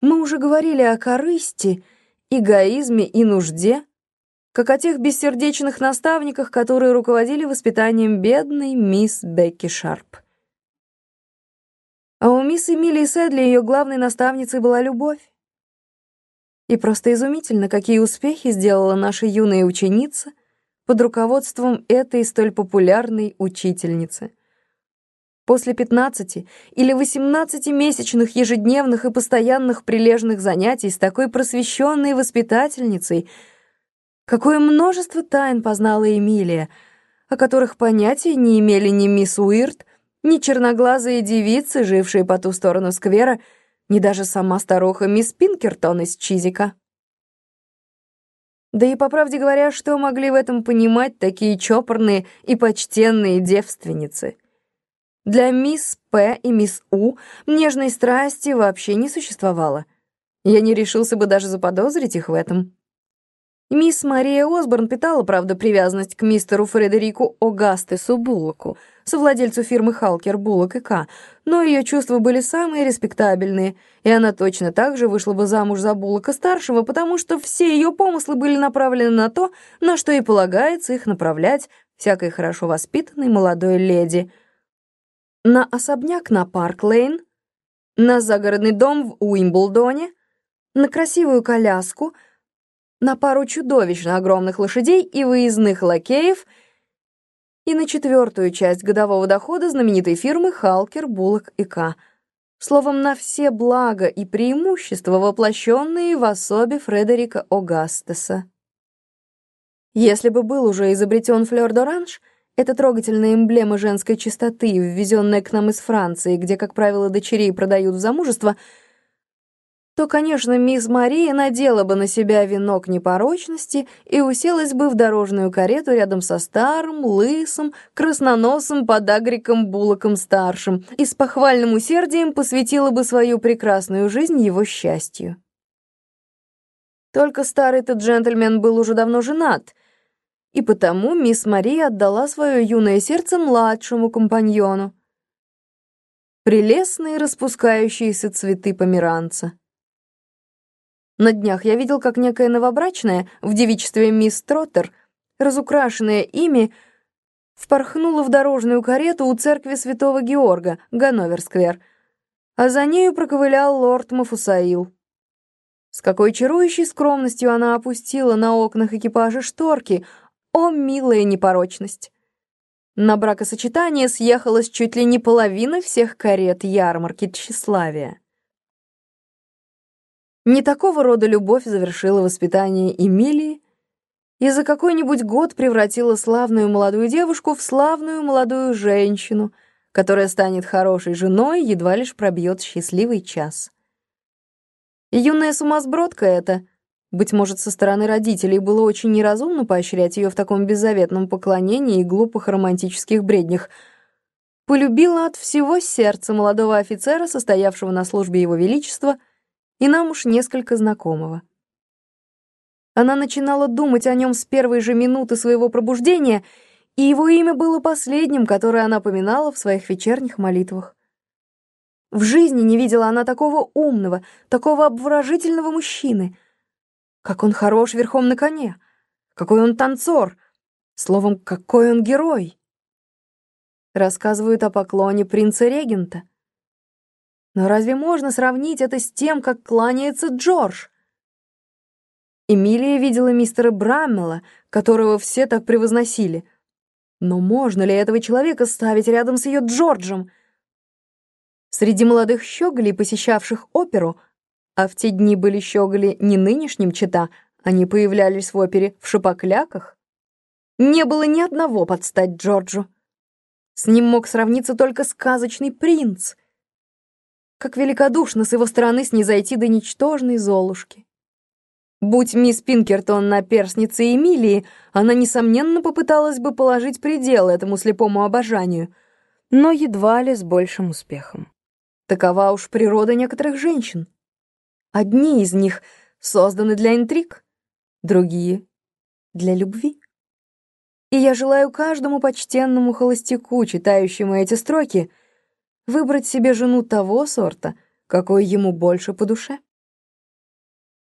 Мы уже говорили о корысти, эгоизме и нужде, как о тех бессердечных наставниках, которые руководили воспитанием бедной мисс Бекки Шарп. А у мисс Эмилии Сэдли ее главной наставницей была любовь. И просто изумительно, какие успехи сделала наша юная ученица под руководством этой столь популярной учительницы. После 15 или 18-месячных ежедневных и постоянных прилежных занятий с такой просвещенной воспитательницей, какое множество тайн познала Эмилия, о которых понятия не имели ни мисс Уирт, ни черноглазые девицы, жившие по ту сторону сквера, ни даже сама старуха мисс Пинкертон из Чизика. Да и, по правде говоря, что могли в этом понимать такие чопорные и почтенные девственницы? Для мисс П и мисс У нежной страсти вообще не существовало. Я не решился бы даже заподозрить их в этом. Мисс Мария Осборн питала, правда, привязанность к мистеру Фредерику Огастесу Буллоку, совладельцу фирмы Халкер, Буллок и К, но ее чувства были самые респектабельные, и она точно так же вышла бы замуж за Буллока-старшего, потому что все ее помыслы были направлены на то, на что и полагается их направлять всякой хорошо воспитанной молодой леди. На особняк на Парк-Лейн, на загородный дом в Уимблдоне, на красивую коляску — на пару чудовищно огромных лошадей и выездных лакеев и на четвертую часть годового дохода знаменитой фирмы «Халкер, Буллок и К». Словом, на все блага и преимущества, воплощенные в особе Фредерика Огастеса. Если бы был уже изобретен флёр-д'оранж, эта трогательная эмблема женской чистоты, ввезенная к нам из Франции, где, как правило, дочерей продают в замужество — то, конечно, мисс Мария надела бы на себя венок непорочности и уселась бы в дорожную карету рядом со старым, лысым, красноносым подагриком Булоком-старшим и с похвальным усердием посвятила бы свою прекрасную жизнь его счастью. Только старый-то джентльмен был уже давно женат, и потому мисс Мария отдала свое юное сердце младшему компаньону. Прелестные распускающиеся цветы померанца. На днях я видел, как некая новобрачная в девичестве мисс Троттер, разукрашенная ими, впорхнула в дорожную карету у церкви святого Георга, Ганновер-сквер, а за нею проковылял лорд Мафусаил. С какой чарующей скромностью она опустила на окнах экипажа шторки, о, милая непорочность! На бракосочетание съехалась чуть ли не половина всех карет ярмарки тщеславия. Не такого рода любовь завершила воспитание Эмилии и за какой-нибудь год превратила славную молодую девушку в славную молодую женщину, которая станет хорошей женой, едва лишь пробьет счастливый час. юная сумасбродка эта, быть может, со стороны родителей было очень неразумно поощрять ее в таком беззаветном поклонении и глупых романтических бреднях, полюбила от всего сердца молодого офицера, состоявшего на службе его величества, и нам уж несколько знакомого. Она начинала думать о нем с первой же минуты своего пробуждения, и его имя было последним, которое она поминала в своих вечерних молитвах. В жизни не видела она такого умного, такого обворожительного мужчины. Как он хорош верхом на коне, какой он танцор, словом, какой он герой. Рассказывают о поклоне принца-регента. Но разве можно сравнить это с тем, как кланяется Джордж? Эмилия видела мистера Браммела, которого все так превозносили. Но можно ли этого человека ставить рядом с ее Джорджем? Среди молодых щеголей, посещавших оперу, а в те дни были щеголи не нынешним чита, они появлялись в опере в шапокляках, не было ни одного под стать Джорджу. С ним мог сравниться только сказочный принц — как великодушно с его стороны снизойти до ничтожной Золушки. Будь мисс Пинкертон на перстнице Эмилии, она, несомненно, попыталась бы положить предел этому слепому обожанию, но едва ли с большим успехом. Такова уж природа некоторых женщин. Одни из них созданы для интриг, другие — для любви. И я желаю каждому почтенному холостяку, читающему эти строки, выбрать себе жену того сорта, какой ему больше по душе.